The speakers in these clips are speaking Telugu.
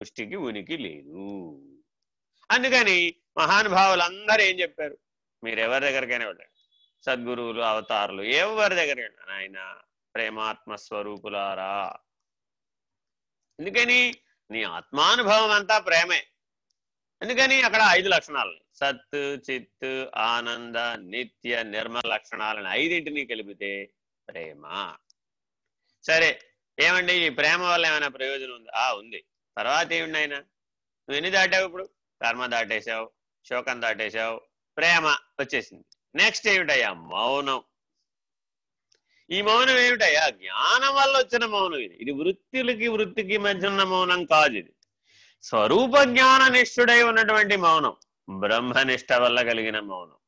సృష్టికి ఉనికి లేదు. అందుకని మహానుభావులందరూ ఏం చెప్పారు? మీరు ఎవరి దగ్గరికైనా వెళ్ళండి. సద్గురువులు అవతారులు ఎవరి దగ్గరికి ఆయన ప్రేమాత్మ స్వరూపులారా. ఎందుకని? నీ ఆత్మానుభవం అంతా ప్రేమే. ఎందుకని? అక్కడ ఐదు లక్షణాలు. సత్ చిత్ ఆనంద నిత్య నిర్మల లక్షణాలని ఐదింటిని కలిపితే ప్రేమ. సరే ఏమండి? ఈ ప్రేమ వల్ల ఏమైనా ప్రయోజనం ఉంది? ఆ ఉంది. తర్వాత ఏమిటి ఆయన నువ్వు ఎన్ని దాటావు ఇప్పుడు? కర్మ దాటేశావు శోకం దాటేశావు ప్రేమ వచ్చేసింది. నెక్స్ట్ ఏమిటయ్యా? మౌనం. ఈ మౌనం ఏమిటయ్యా? జ్ఞానం వల్ల వచ్చిన మౌనం ఇది. ఇది వృత్తులకి వృత్తికి మధ్య ఉన్న మౌనం కాదు ఇది. స్వరూప జ్ఞాన నిష్ఠుడై ఉన్నటువంటి మౌనం బ్రహ్మనిష్ట వల్ల కలిగిన మౌనం.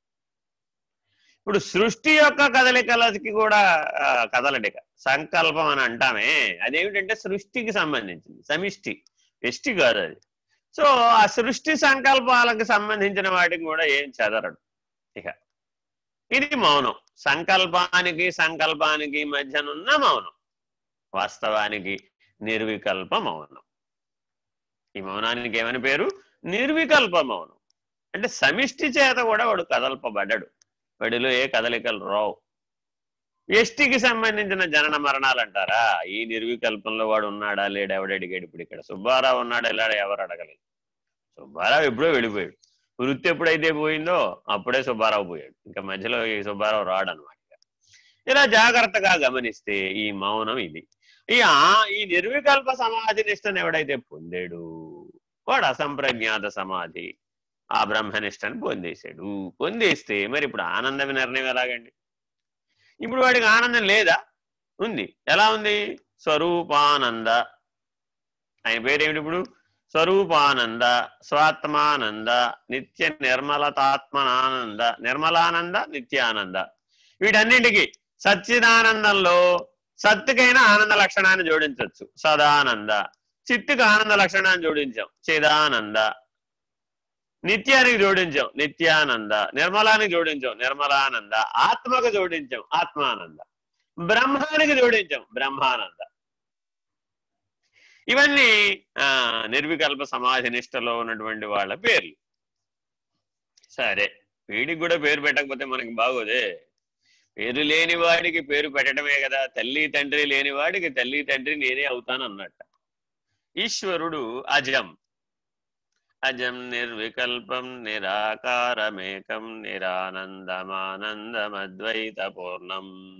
ఇప్పుడు సృష్టి యొక్క కదలికలకి కూడా కదలడిక సంకల్పం అని అంటామే. అదేమిటంటే సృష్టికి సంబంధించింది. సమిష్టి. ఎష్టి కాదు అది. సో ఆ సృష్టి సంకల్పాలకు సంబంధించిన వాటికి కూడా ఏం చదరడు. ఇక. ఇది మౌనం. సంకల్పానికి సంకల్పానికి మధ్యనున్న మౌనం. వాస్తవానికి నిర్వికల్ప మౌనం. ఈ మౌనానికి ఏమని పేరు? నిర్వికల్ప మౌనం. అంటే సమిష్టి చేత కూడా వాడు కదల్పబడ్డాడు. వాడిలో ఏ కదలికలు రావు. ఎస్టీకి సంబంధించిన జనన మరణాలు అంటారా ఈ నిర్వికల్పంలో వాడు ఉన్నాడా? లేడా? ఎవడు అడిగాడు ఇప్పుడు ఇక్కడ? సుబ్బారావు ఉన్నాడా? ఇలాడ ఎవరు అడగలేదు. సుబ్బారావు ఎప్పుడో వెళ్ళిపోయాడు. వృత్తి ఎప్పుడైతే పోయిందో అప్పుడే సుబ్బారావు పోయాడు. ఇంకా మధ్యలో ఈ సుబ్బారావు రాడు అనమాట ఇలా జాగ్రత్తగా గమనిస్తే ఈ మౌనం ఇది. ఈ ఆ- ఈ నిర్వికల్ప సమాధి నిష్టను ఎవడైతే పొందాడు? వాడు అసంప్రజ్ఞాత సమాధి. ఆ బ్రహ్మనిష్టని పొందేశాడు. పొందేస్తే మరి ఇప్పుడు ఆనందం నిర్ణయం ఎలాగండి? ఇప్పుడు వాడికి ఆనందం లేదా? ఉంది. ఎలా ఉంది? స్వరూపానంద. ఆయన పేరేమిటి ఇప్పుడు? స్వరూపానంద స్వాత్మానంద నిత్య నిర్మలతాత్మనానంద నిర్మలానంద నిత్యానంద. వీటన్నింటికి సచ్చిదానందంలో సత్తుకైనా ఆనంద లక్షణాన్ని జోడించవచ్చు సదానంద. చిత్తుకు ఆనంద లక్షణాన్ని జోడించాం. చిదానంద. నిత్యానికి జోడించాం. నిత్యానంద నిర్మలానికి జోడించాం. నిర్మలానంద ఆత్మకు జోడించాం. ఆత్మానంద. బ్రహ్మానికి జోడించాం. బ్రహ్మానంద. ఇవన్నీ ఆ నిర్వికల్ప సమాధి నిష్టలో ఉన్నటువంటి వాళ్ళ పేర్లు. సరే వీడికి కూడా పేరు పెట్టకపోతే మనకి బాగోదే. పేరు లేని వాడికి పేరు పెట్టడమే కదా. తల్లి తండ్రి లేని వాడికి తల్లి తండ్రి నేనే అవుతాను అన్నట్ట ఈశ్వరుడు అజం. అజం నిర్వికల్పం నిరాకారమేకం నిరానందమానందమద్వైత పూర్ణం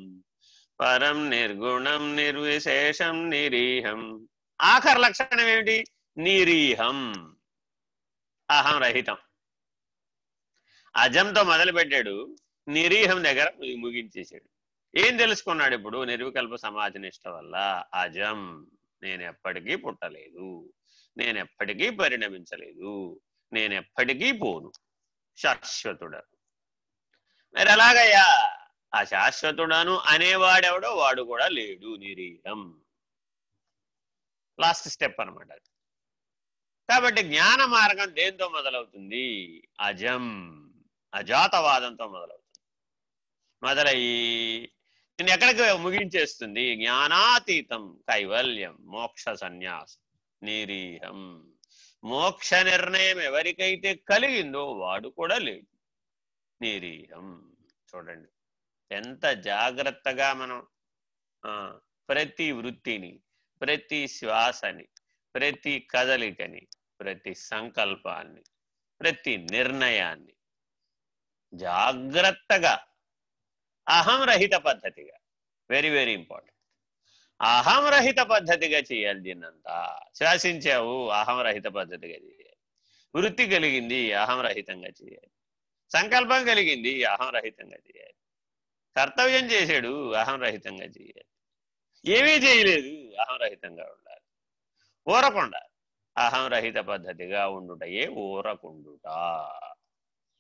పరం నిర్గుణం నిర్విశేషం నిరీహం. ఆఖరి లక్షణం ఏమిటి? నిరీహం. అహం రహితం. అజంతో మొదలుపెట్టాడు. నిరీహం దగ్గర ముగించేశాడు. ఏం తెలుసుకున్నాడు ఇప్పుడు? నిర్వికల్ప సమాజ నిష్ట వల్ల అజం. నేను ఎప్పటికీ పుట్టలేదు. నేను ఎప్పటికీ పరిణమించలేదు. నేను ఎప్పటికీ పోను. శాశ్వతుడ మరి ఎలాగయ్యా ఆ శాశ్వతుడను అనేవాడెవడో వాడు కూడా లేడు నిరీహం. లాస్ట్ స్టెప్ అనమాట కాబట్టి జ్ఞాన మార్గం దేంతో మొదలవుతుంది? అజం అజాతవాదంతో మొదలవుతుంది. మొదలయ్యి నేను ఎక్కడికి ముగించేస్తుంది? జ్ఞానాతీతం కైవల్యం మోక్ష సన్యాసం. నిరీహం. మోక్ష నిర్ణయం ఎవరికైతే కలిగిందో వాడు కూడా లేడు. నిరీహం. చూడండి. ఎంత జాగ్రత్తగా మనం ఆ, ప్రతి వృత్తిని ప్రతి శ్వాసని ప్రతి కదలికని ప్రతి సంకల్పాన్ని ప్రతి నిర్ణయాన్ని జాగ్రత్తగా అహం రహిత పద్ధతిగా వెరీ వెరీ ఇంపార్టెంట్ అహం రహిత పద్ధతిగా చేయాలి దీన్నంతా శ్వాసించావు అహం రహిత పద్ధతిగా చేయాలి. వృత్తి కలిగింది అహం రహితంగా చేయాలి. సంకల్పం కలిగింది అహం రహితంగా చేయాలి. కర్తవ్యం చేశాడు అహం రహితంగా చేయాలి. ఏమీ చేయలేదు అహం రహితంగా ఉండాలి. ఊరకుండా అహం రహిత పద్ధతిగా ఉండుటయే ఊరకుండుట.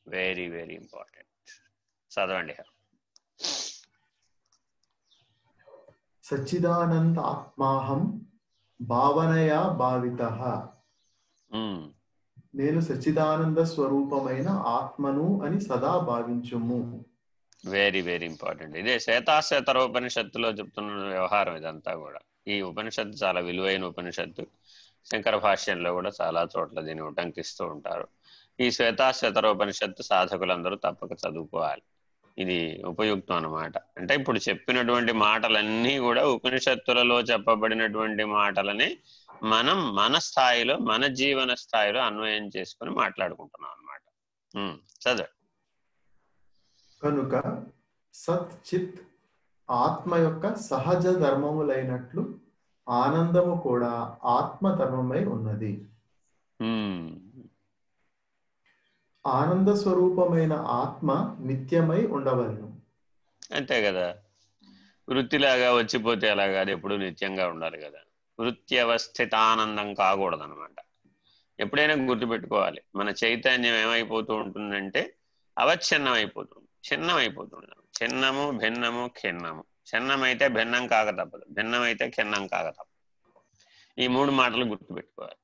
వెరీ వెరీ ఇంపార్టెంట్ చదవండి. సచ్చిదానంద ఆత్మాహం భావనయా భావిత. నేను సచ్చిదానంద స్వరూపమైన ఆత్మను అని సదా భావించుము. వెరీ వెరీ ఇంపార్టెంట్ ఇదే శ్వేతాశ్వేతర ఉపనిషత్తులో చెప్తున్న వ్యవహారం ఇదంతా కూడా. ఈ ఉపనిషత్తు చాలా విలువైన ఉపనిషత్తు. శంకర భాష్యంలో కూడా చాలా చోట్ల దీన్ని ఉటంకిస్తూ ఉంటారు. ఈ శ్వేతాశ్వతరోపనిషత్తు సాధకులందరూ తప్పక చదువుకోవాలి. ఇది ఉపయుక్తం అన్నమాట. అంటే ఇప్పుడు చెప్పినటువంటి మాటలన్నీ కూడా ఉపనిషత్తులలో చెప్పబడినటువంటి మాటలని మనం మన స్థాయిలో మన జీవన స్థాయిలో అన్వయం చేసుకొని మాట్లాడుకుంటున్నాం అనమాట చదువు. కనుక సత్ చిత్ ఆత్మ యొక్క సహజ ధర్మములైనట్లు ఆనందము కూడా ఆత్మ ధర్మమై ఉన్నది. ఆనంద స్వరూపమైన ఆత్మ నిత్యమై ఉండవలను. అంతే కదా వృత్తిలాగా వచ్చిపోతే అలాగా అది ఎప్పుడు నిత్యంగా ఉండాలి కదా. వృత్తి అవస్థిత ఆనందం కాకూడదు అనమాట ఎప్పుడైనా గుర్తుపెట్టుకోవాలి. మన చైతన్యం ఏమైపోతూ ఉంటుందంటే అవచ్ఛిన్నం అయిపోతుంది చిన్నం అయిపోతుంది చిన్నము భిన్నము ఖిన్నము. చిన్నమైతే భిన్నం కాక తప్పదు. భిన్నమైతే ఖిన్నం కాక తప్పదు. ఈ మూడు మాటలు గుర్తుపెట్టుకోవాలి.